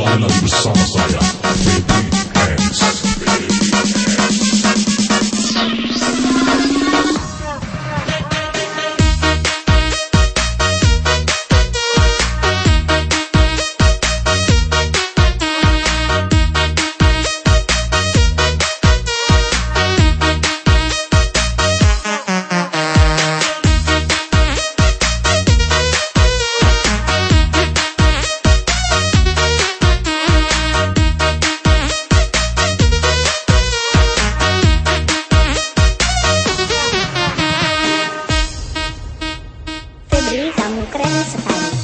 Bana bir sana saya Baby hands. friends sekali.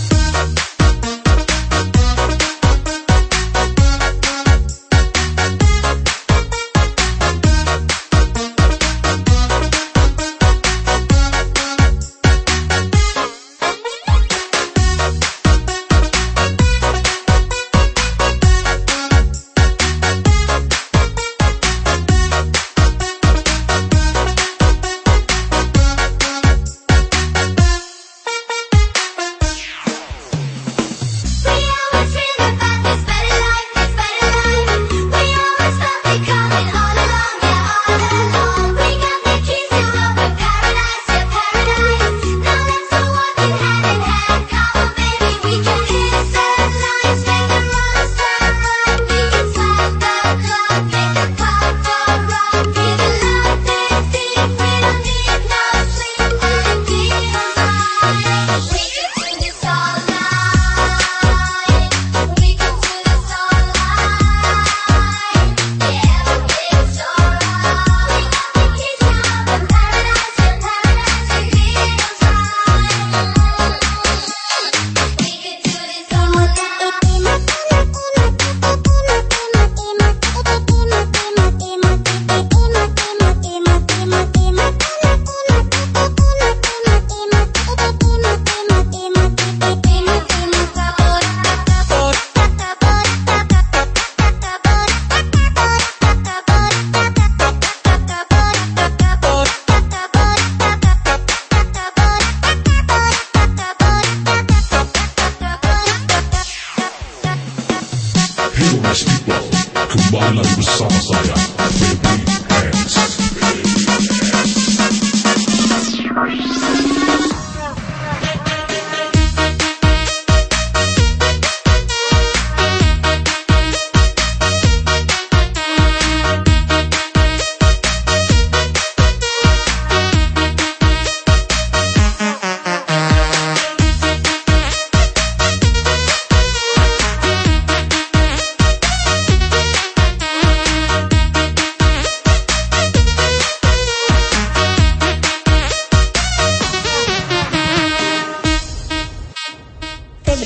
Anna i feel you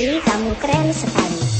negeri kamu keren sekali.